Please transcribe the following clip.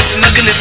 smuggling